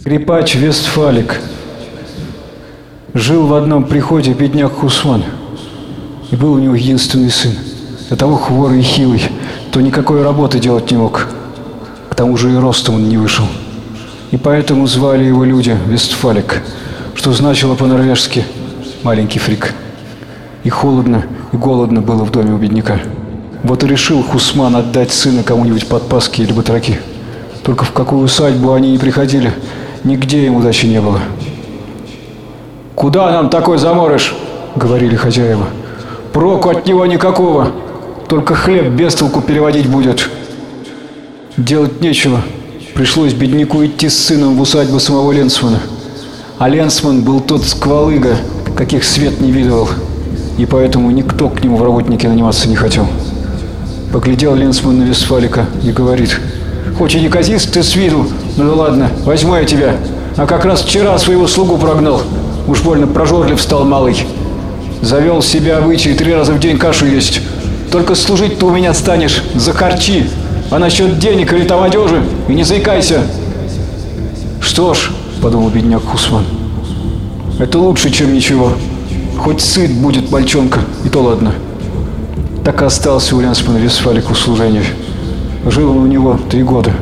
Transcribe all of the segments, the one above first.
Скрипач Вестфалик. Жил в одном приходе бедняк Хусман. И был у него единственный сын. До того хворый и хилый, то никакой работы делать не мог. К тому же и ростом он не вышел. И поэтому звали его люди Вестфалик, что значило по-норвежски «маленький фрик». И холодно, и голодно было в доме у бедняка. Вот и решил Хусман отдать сына кому-нибудь под паски или батраки. Только в какую усадьбу они не приходили, нигде ему удачи не было. «Куда нам такой заморыш?» — говорили хозяева. «Проку от него никакого, только хлеб без толку переводить будет». Делать нечего, пришлось бедняку идти с сыном в усадьбу самого Ленсмана. А Ленсман был тот сквалыга, каких свет не видывал, и поэтому никто к нему в работники наниматься не хотел. Поглядел Ленсман на Вестфалика и говорит, «Хоть и неказист ты с виду, ну ладно, возьму я тебя, а как раз вчера своего слугу прогнал, уж больно прожорлив стал малый. Завел себя обычай три раза в день кашу есть. Только служить ты у меня станешь, захарчи, а насчет денег или там одежи, и не заикайся». «Что ж», — подумал бедняк Хусман, — «это лучше, чем ничего». Хоть сыт будет мальчонка, и то ладно. Так и остался у Ленсмана Вестфалик в служении. Жил он у него три года.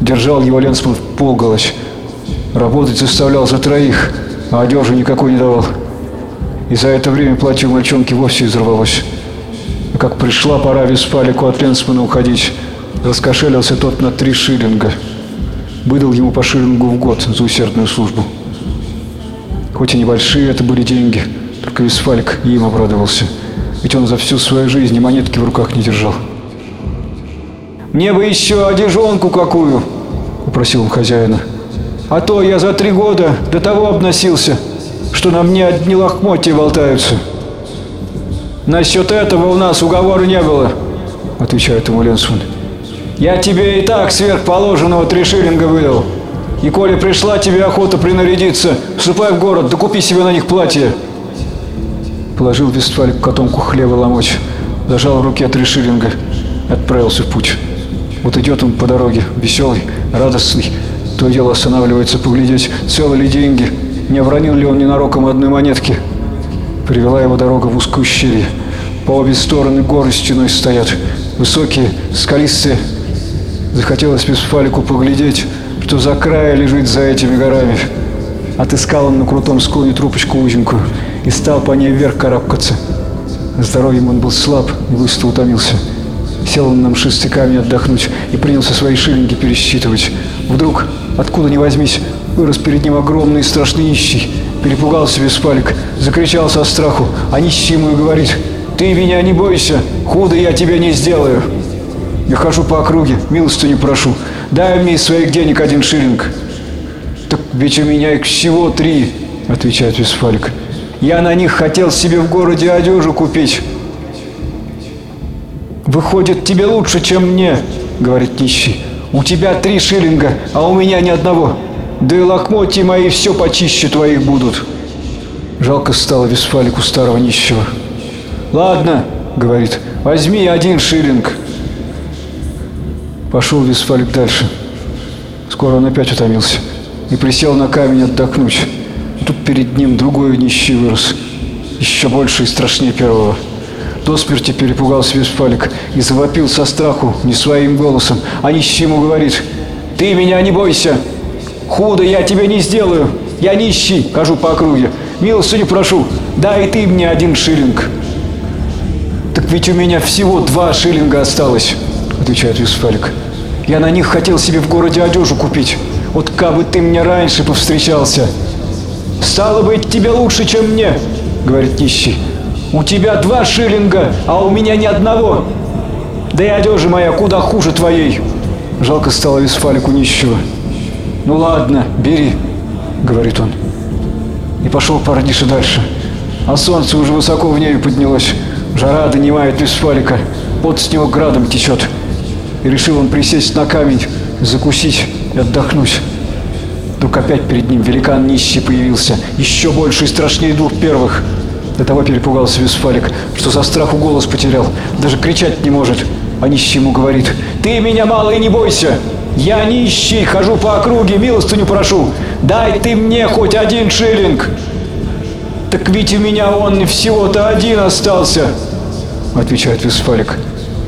Держал его Ленсман в полголось. Работать заставлял за троих, а одежи никакой не давал. И за это время платье у мальчонки вовсе изорвалось. А как пришла пора Вестфалику от Ленсмана уходить, раскошелился тот на три шиллинга. Выдал ему по шиллингу в год за усердную службу. Хоть и небольшие это были деньги, только Висфальк им обрадовался. Ведь он за всю свою жизнь и монетки в руках не держал. «Мне бы еще одежонку какую!» — упросил он хозяина. «А то я за три года до того обносился, что на мне одни лохмотья болтаются». «Насчет этого у нас уговора не было», — отвечает ему Ленсман. «Я тебе и так сверхположенного три шиллинга выдал. И коли пришла тебе охота принарядиться, вступай в город, да купи себе на них платье». Положил Вестфалик котомку хлеба ломочь, зажал в руке три шиллинга, отправился в путь. Вот идет он по дороге, веселый, радостный, то дело останавливается поглядеть, целы ли деньги, не обронил ли он ненароком одной монетки. Привела его дорога в узкую щель. По обе стороны горы стеной стоят, высокие, скалистые. Захотелось Вестфалику поглядеть, что за края лежит за этими горами. Отыскал он на крутом склоне трубочку узенькую и стал по ней вверх карабкаться. Здоровьем он был слаб и быстро утомился. Сел он на мшистый камень отдохнуть и принялся свои шиллинги пересчитывать. Вдруг, откуда ни возьмись, вырос перед ним огромный и страшный нищий. Перепугался Веспалик, закричал со страху, а нищий ему и говорит, «Ты меня не бойся, худо я тебе не сделаю». Я хожу по округе, милостыню прошу, дай мне из своих денег один шиллинг. Так ведь у меня их всего три, отвечает Весфалик. Я на них хотел себе в городе одежу купить. Выходит, тебе лучше, чем мне, говорит нищий. У тебя три шиллинга, а у меня ни одного. Да и лохмотья мои все почище твоих будут. Жалко стало Весфалику старого нищего. Ладно, говорит, возьми один шиллинг. Пошел Висфалик дальше. Скоро он опять утомился и присел на камень отдохнуть. Тут перед ним другой нищий вырос, еще больше и страшнее первого. До смерти перепугался Висфалик и завопил со страху не своим голосом, а нищий ему говорит, «Ты меня не бойся! Худо я тебе не сделаю! Я нищий, хожу по округе, милостыню прошу, дай ты мне один шиллинг!» «Так ведь у меня всего два шиллинга осталось!» отвечает Висфалик. «Я на них хотел себе в городе одежу купить. Вот как ты мне раньше повстречался!» «Стало быть, тебе лучше, чем мне!» — говорит нищий. «У тебя два шиллинга, а у меня ни одного! Да и одежа моя куда хуже твоей!» Жалко стало Висфалику нищего. «Ну ладно, бери», — говорит он. И пошел парниша дальше. А солнце уже высоко в небе поднялось. Жара донимает Висфалика. Пот с него градом течет. И решил он присесть на камень, закусить и отдохнуть. Вдруг опять перед ним великан нищий появился, еще больше и страшнее двух первых. До того перепугался Висфалик, что со страху голос потерял, даже кричать не может. А нищий ему говорит, «Ты меня мало и не бойся! Я нищий, хожу по округе, милостыню прошу. Дай ты мне хоть один шиллинг. Так ведь у меня он всего-то один остался, отвечает Висфалик.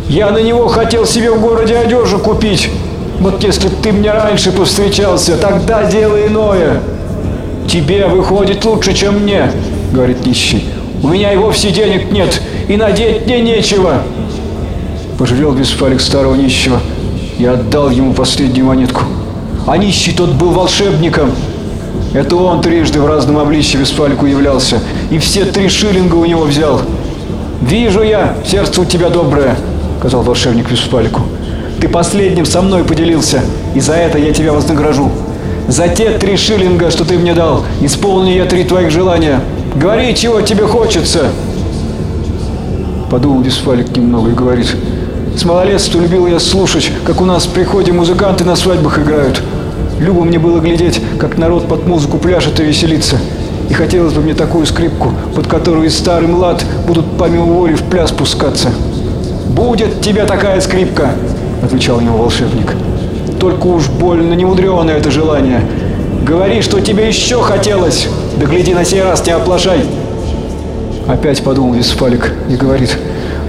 Я на него хотел себе в городе одежду купить. Вот если ты мне раньше повстречался, тогда дело иное. Тебе выходит лучше, чем мне, говорит нищий. У меня и вовсе денег нет, и надеть мне нечего. Пожалел Висфалик старого нищего и отдал ему последнюю монетку. А нищий тот был волшебником. Это он трижды в разном обличье Висфалику являлся, и все три шиллинга у него взял. «Вижу я, сердце у тебя доброе», — сказал волшебник Висфалику. «Ты последним со мной поделился, и за это я тебя вознагражу. За те три шиллинга, что ты мне дал, исполню я три твоих желания. Говори, чего тебе хочется!» Подумал Висфалик немного и говорит, «С малолетства любил я слушать, как у нас в приходе музыканты на свадьбах играют. Любо мне было глядеть, как народ под музыку пляшет и веселится. И хотелось бы мне такую скрипку, под которую и старый млад будут помимо воли в пляс пускаться. «Будет тебе такая скрипка!» — отвечал ему волшебник. «Только уж больно немудреное это желание. Говори, что тебе еще хотелось! Да гляди, на сей раз не оплошай!» Опять подумал Висфалик и говорит,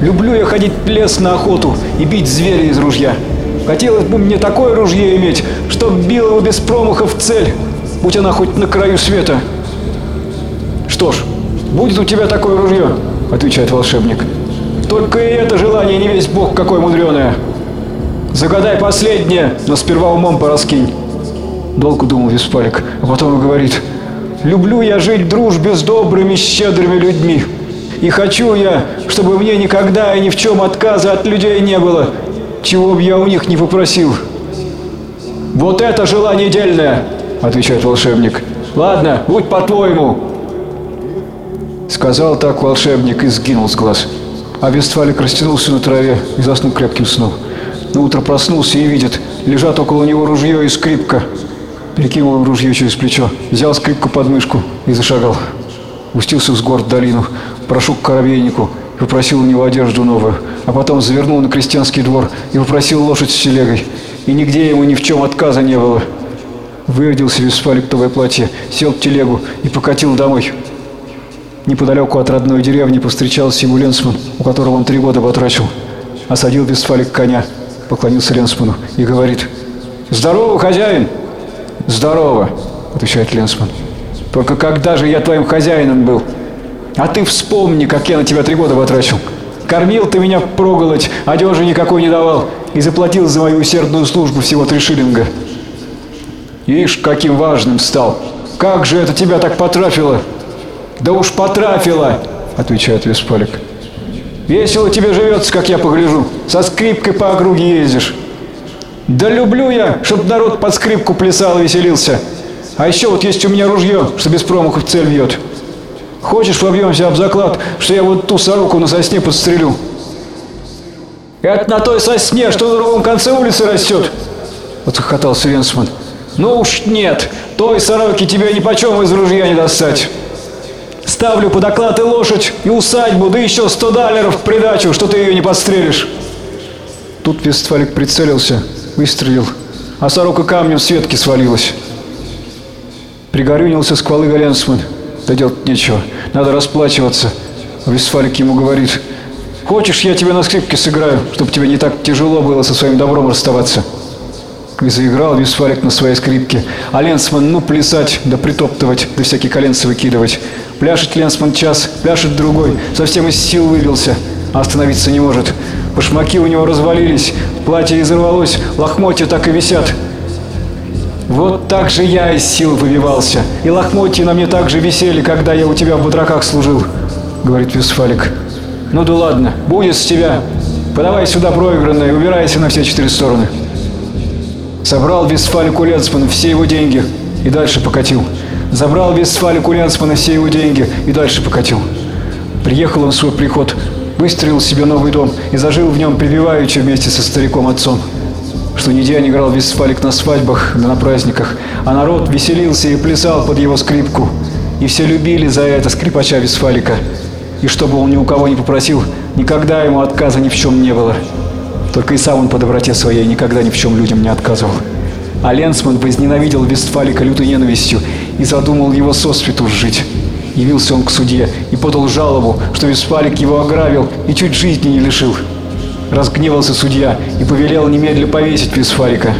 «Люблю я ходить в лес на охоту и бить зверя из ружья. Хотелось бы мне такое ружье иметь, чтоб бил его без промаха в цель, будь она хоть на краю света». «Что ж, будет у тебя такое ружье», — отвечает волшебник. «Только и это желание не весь бог какое мудреное. Загадай последнее, но сперва умом пораскинь». Долго думал Виспалик, а потом и говорит, «Люблю я жить в дружбе с добрыми, щедрыми людьми. И хочу я, чтобы мне никогда и ни в чем отказа от людей не было, чего бы я у них не попросил». «Вот это желание дельное!» — отвечает волшебник. «Ладно, будь по-твоему!» Сказал так волшебник и сгинул с глаз. А Вестфалик растянулся на траве и заснул крепким сном. На утро проснулся и видит, лежат около него ружье и скрипка. Перекинул ружье через плечо, взял скрипку под мышку и зашагал. Устился с гор в долину, прошел к коробейнику и попросил у него одежду новую, а потом завернул на крестьянский двор и попросил лошадь с телегой. И нигде ему ни в чем отказа не было. Вырядился Висфалик новое платье, сел в телегу и покатил домой. Неподалеку от родной деревни повстречался ему Ленсман, у которого он три года потрачил. Осадил Вестфалик коня, поклонился Ленсману и говорит, «Здорово, хозяин!» «Здорово!» — отвечает Ленсман. «Только когда же я твоим хозяином был? А ты вспомни, как я на тебя три года потрачил. Кормил ты меня проголодь, одежи никакой не давал и заплатил за мою усердную службу всего три шиллинга. Ишь, каким важным стал! Как же это тебя так потрафило?» «Да уж потрафило!» — отвечает Веспалик. «Весело тебе живется, как я погляжу. Со скрипкой по округе ездишь». «Да люблю я, чтоб народ под скрипку плясал и веселился. А еще вот есть у меня ружье, что без промаха в цель бьет. Хочешь, побьемся об заклад, что я вот ту сороку на сосне подстрелю?» «Это на той сосне, что на другом конце улицы растет!» — отхохотался Венсман. «Ну уж нет, той сороки тебе ни почем из ружья не достать!» Ставлю под оклад и лошадь, и усадьбу, да еще сто долларов в придачу, что ты ее не подстрелишь. Тут Вестфалик прицелился, выстрелил, а сорока камнем с ветки свалилась. Пригорюнился сквалы Галенсман. Да делать нечего, надо расплачиваться. Вестфалик ему говорит, хочешь, я тебе на скрипке сыграю, чтобы тебе не так тяжело было со своим добром расставаться. И заиграл Висфалик на своей скрипке. А Ленсман, ну, плясать, да притоптывать, да всякие коленцы выкидывать. Пляшет Ленсман час, пляшет другой, совсем из сил выбился, а остановиться не может. Башмаки у него развалились, платье изорвалось, лохмотья так и висят. Вот так же я из сил выбивался, и лохмотья на мне так же висели, когда я у тебя в батраках служил, говорит Висфалик. Ну да ладно, будет с тебя. Подавай сюда проигранное убирайся на все четыре стороны. Собрал Вестфалик у все его деньги и дальше покатил. Забрал Вестфалик у Ленсмана все его деньги и дальше покатил. Приехал он в свой приход, выстроил себе новый дом и зажил в нем прибиваючи вместе со стариком-отцом. Что ни день играл Вестфалик на свадьбах да на праздниках, а народ веселился и плясал под его скрипку. И все любили за это скрипача Вестфалика. И чтобы он ни у кого не попросил, никогда ему отказа ни в чем не было. Только и сам он по доброте своей никогда ни в чем людям не отказывал. А Ленсман возненавидел Вестфалика лютой ненавистью и задумал его сосвету жить. Явился он к судье и подал жалобу, что Вестфалик его ограбил и чуть жизни не лишил. Разгневался судья и повелел немедленно повесить Вестфалика.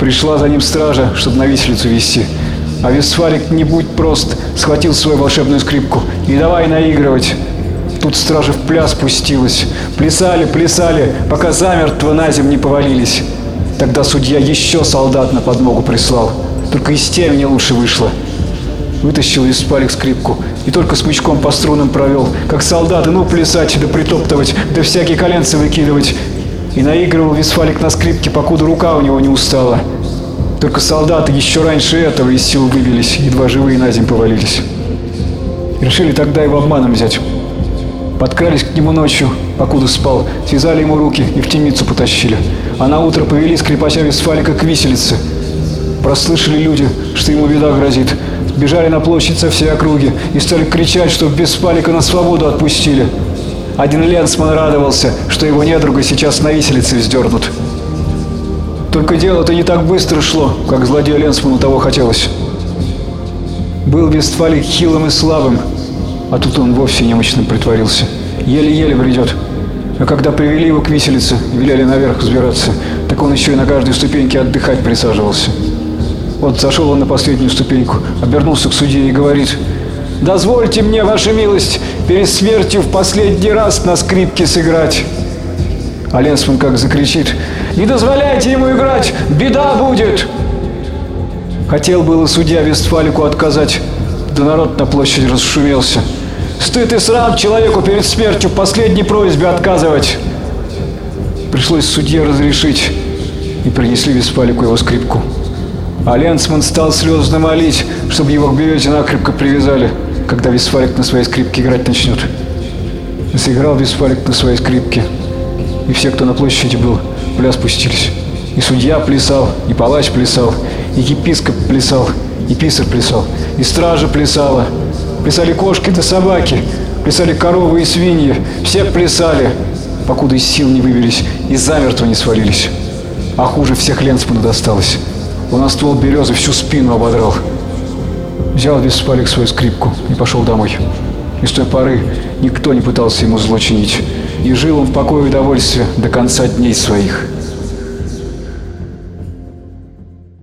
Пришла за ним стража, чтобы на виселицу вести. А Вестфалик, не будь прост, схватил свою волшебную скрипку и давай наигрывать. Тут стража в пляс пустилась. Плясали, плясали, пока замертво на землю не повалились. Тогда судья еще солдат на подмогу прислал. Только из темени лучше вышло. Вытащил из спалик скрипку и только смычком по струнам провел, как солдаты, ну плясать, да притоптывать, да всякие коленцы выкидывать. И наигрывал Висфалик на скрипке, покуда рука у него не устала. Только солдаты еще раньше этого из сил выбились, едва живые на землю повалились. Решили тогда его обманом взять. Подкрались к нему ночью, покуда спал, связали ему руки и в темницу потащили. А на утро повели скрипача Вестфалика к виселице. Прослышали люди, что ему беда грозит. Бежали на площадь со всей округи и стали кричать, чтобы Вестфалика на свободу отпустили. Один Ленсман радовался, что его недруга сейчас на виселице вздернут. Только дело-то не так быстро шло, как злодею Ленсману того хотелось. Был Вестфалик хилым и слабым, а тут он вовсе немощным притворился. Еле-еле бредет. А когда привели его к виселице, велели наверх взбираться, так он еще и на каждой ступеньке отдыхать присаживался. Вот зашел он на последнюю ступеньку, обернулся к судье и говорит, «Дозвольте мне, ваша милость, перед смертью в последний раз на скрипке сыграть». А Ленсман как закричит, «Не дозволяйте ему играть, беда будет!» Хотел было судья Вестфалику отказать, да народ на площади расшумелся. Стыд и срам человеку перед смертью в последней просьбе отказывать. Пришлось судье разрешить, и принесли Веспалику его скрипку. А Ленсман стал слезно молить, чтобы его к берете накрепко привязали, когда Висфалик на своей скрипке играть начнет. Заиграл Висфалик на своей скрипке, и все, кто на площади был, в пляс пустились. И судья плясал, и палач плясал, и епископ плясал, и писарь плясал, и стража плясала, Плясали кошки да собаки, плясали коровы и свиньи. Все плясали, покуда из сил не выбились и замертво не свалились. А хуже всех Ленсману досталось. Он на ствол березы всю спину ободрал. Взял Веспалик свою скрипку и пошел домой. И с той поры никто не пытался ему зло чинить. И жил он в покое и удовольствии до конца дней своих.